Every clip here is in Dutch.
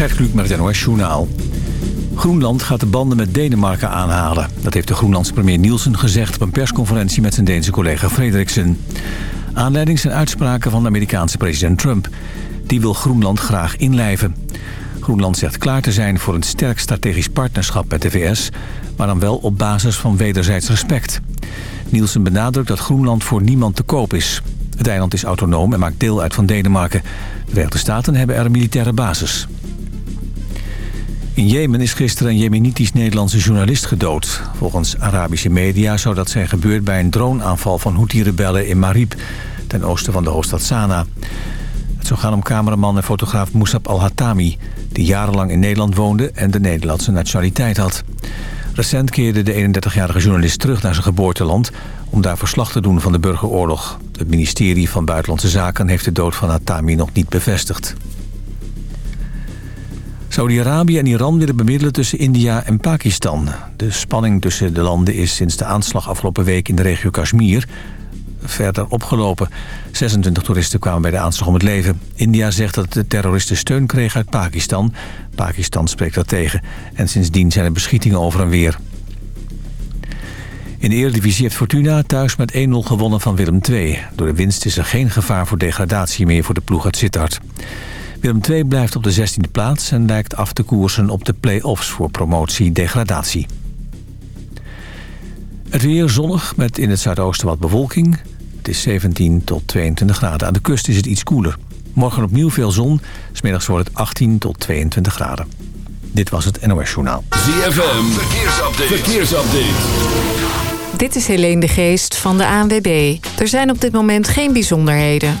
Gert met het NOS Journaal. Groenland gaat de banden met Denemarken aanhalen. Dat heeft de Groenlandse premier Nielsen gezegd... op een persconferentie met zijn Deense collega Frederiksen. Aanleiding zijn uitspraken van de Amerikaanse president Trump. Die wil Groenland graag inlijven. Groenland zegt klaar te zijn voor een sterk strategisch partnerschap met de VS... maar dan wel op basis van wederzijds respect. Nielsen benadrukt dat Groenland voor niemand te koop is. Het eiland is autonoom en maakt deel uit van Denemarken. De Verenigde Staten hebben er een militaire basis. In Jemen is gisteren een Jemenitisch-Nederlandse journalist gedood. Volgens Arabische media zou dat zijn gebeurd bij een droneaanval van Houthi-rebellen in Marib... ten oosten van de hoofdstad Sanaa. Het zou gaan om cameraman en fotograaf Moussab al-Hatami... die jarenlang in Nederland woonde en de Nederlandse nationaliteit had. Recent keerde de 31-jarige journalist terug naar zijn geboorteland... om daar verslag te doen van de burgeroorlog. Het ministerie van Buitenlandse Zaken heeft de dood van Hatami nog niet bevestigd. Saudi-Arabië en Iran willen bemiddelen tussen India en Pakistan. De spanning tussen de landen is sinds de aanslag afgelopen week in de regio Kashmir verder opgelopen. 26 toeristen kwamen bij de aanslag om het leven. India zegt dat de terroristen steun kregen uit Pakistan. Pakistan spreekt dat tegen. En sindsdien zijn er beschietingen over en weer. In de Eredivisie heeft Fortuna thuis met 1-0 gewonnen van Willem II. Door de winst is er geen gevaar voor degradatie meer voor de ploeg uit Sittard. Willem II blijft op de 16e plaats en lijkt af te koersen op de play-offs voor promotie-degradatie. Het weer zonnig met in het zuidoosten wat bewolking. Het is 17 tot 22 graden. Aan de kust is het iets koeler. Morgen opnieuw veel zon. Smiddags wordt het 18 tot 22 graden. Dit was het NOS Journaal. ZFM, verkeersupdate. verkeersupdate. Dit is Helene de Geest van de ANWB. Er zijn op dit moment geen bijzonderheden.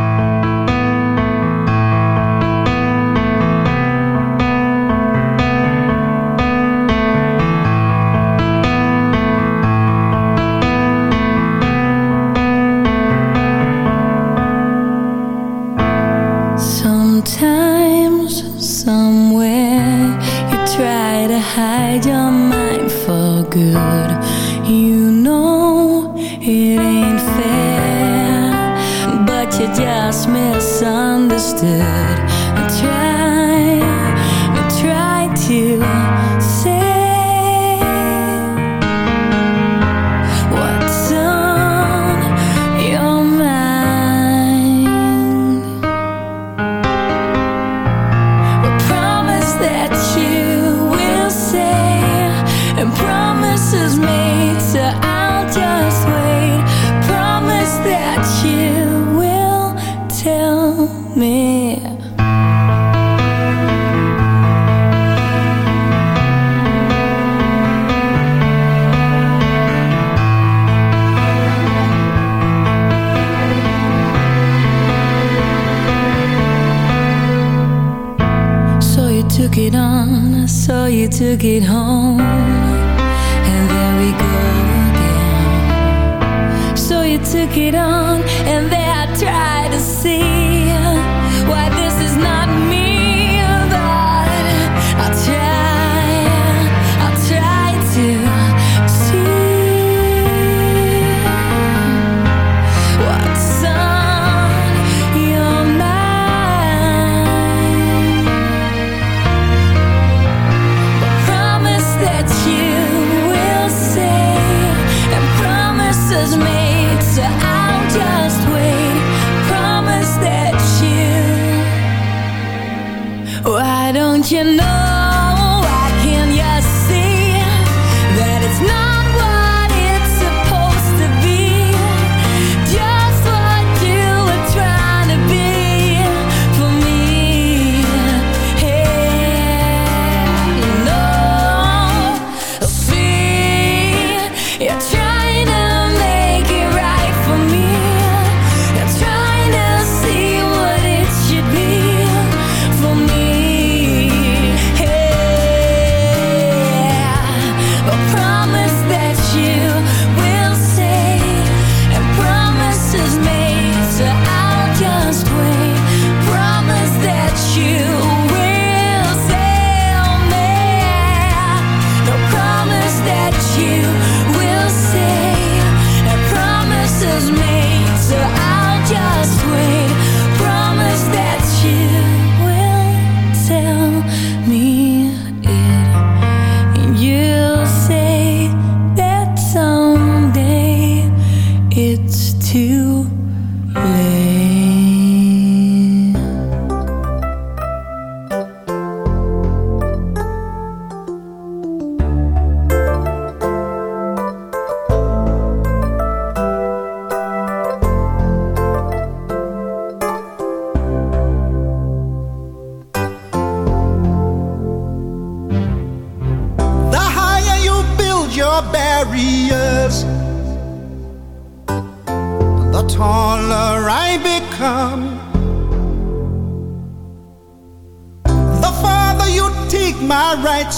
Hide your mind for good. Took it home. And there we go again. So you took it on,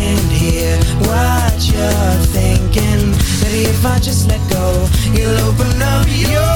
in what you're thinking. Maybe if I just let go, you'll open up your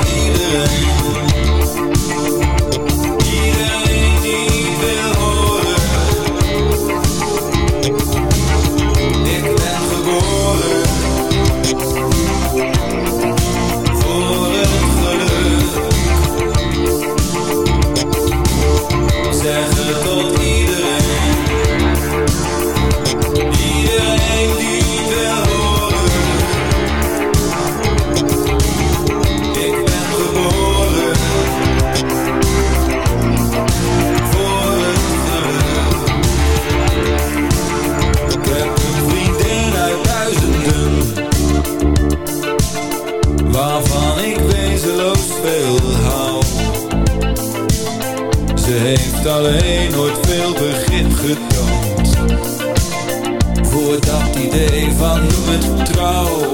heeft alleen nooit veel begrip getoond. Voor dat idee van doe het trouw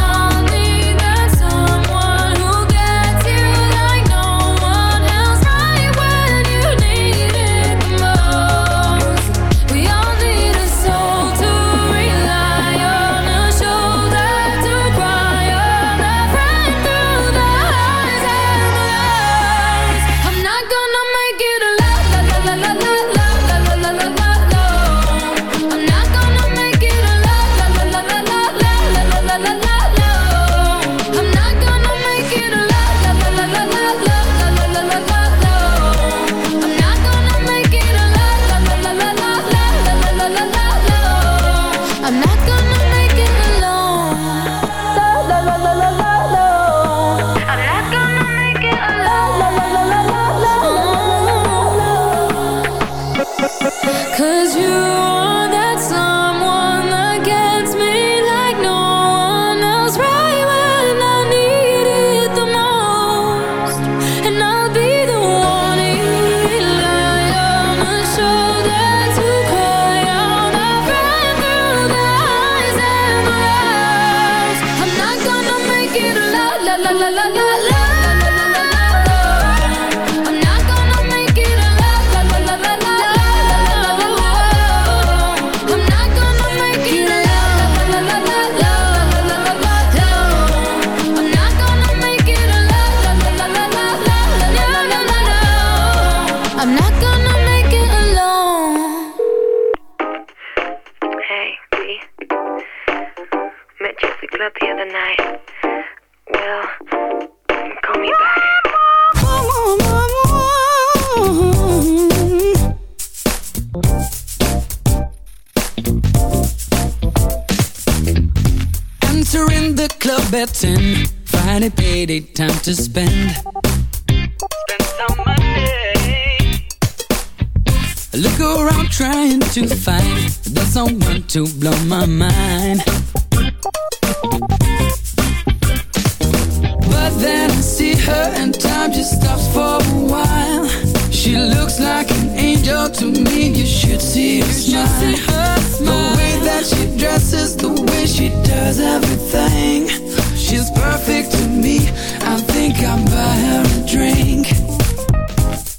The way she does everything She's perfect to me I think I'll buy her a drink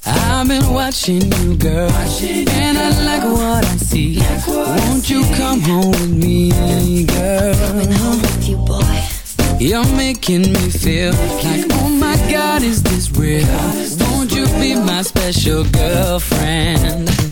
I've been watching you, girl, and I like what I see. Won't you come home with me, girl? Coming home with you, boy. You're making me feel like, oh my God, is this real? Won't you be my special girlfriend?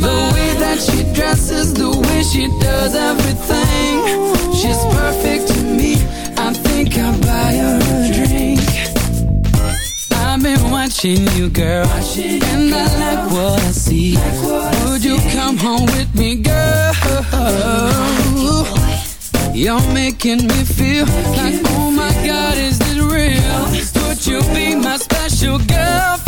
The way that she dresses, the way she does everything. She's perfect to me. I think I'll buy her a drink. I've been watching you, girl, and I like what I see. Would you come home with me, girl? You're making me feel like, oh my God, is this real? Would you be my special girlfriend,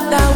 that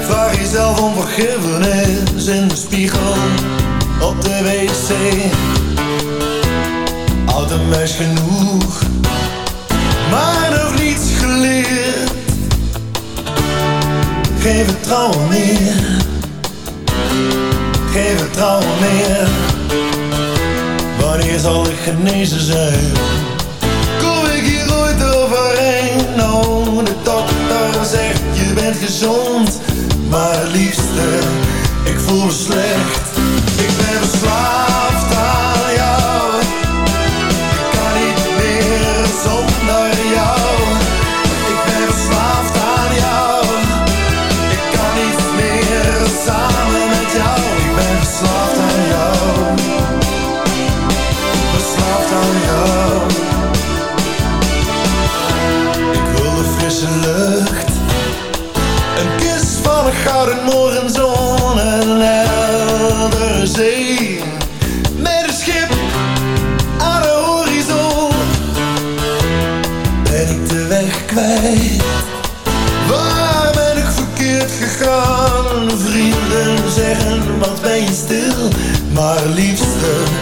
Vraag jezelf om vergiffenis in de spiegel op de wc. Oud en wijs genoeg, maar nog niets geleerd. Geen vertrouwen meer, geen vertrouwen meer. Wanneer zal ik genezen zijn? Kom ik hier ooit overheen, nou de dokter je bent gezond? Maar liefste, ik voel me slecht. Ik ben verslaafd gouden morgenzon en helder zee. Met een schip aan de horizon ben ik de weg kwijt. Waar ben ik verkeerd gegaan? Vrienden zeggen, wat ben je stil? Maar liefste...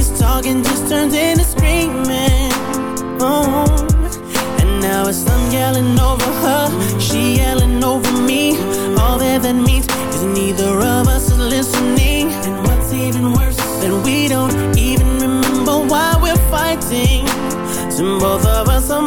this talking just turned into screaming. Oh. And now it's I'm yelling over her, she yelling over me. All that that means is neither of us is listening. And what's even worse is that we don't even remember why we're fighting. And both of us are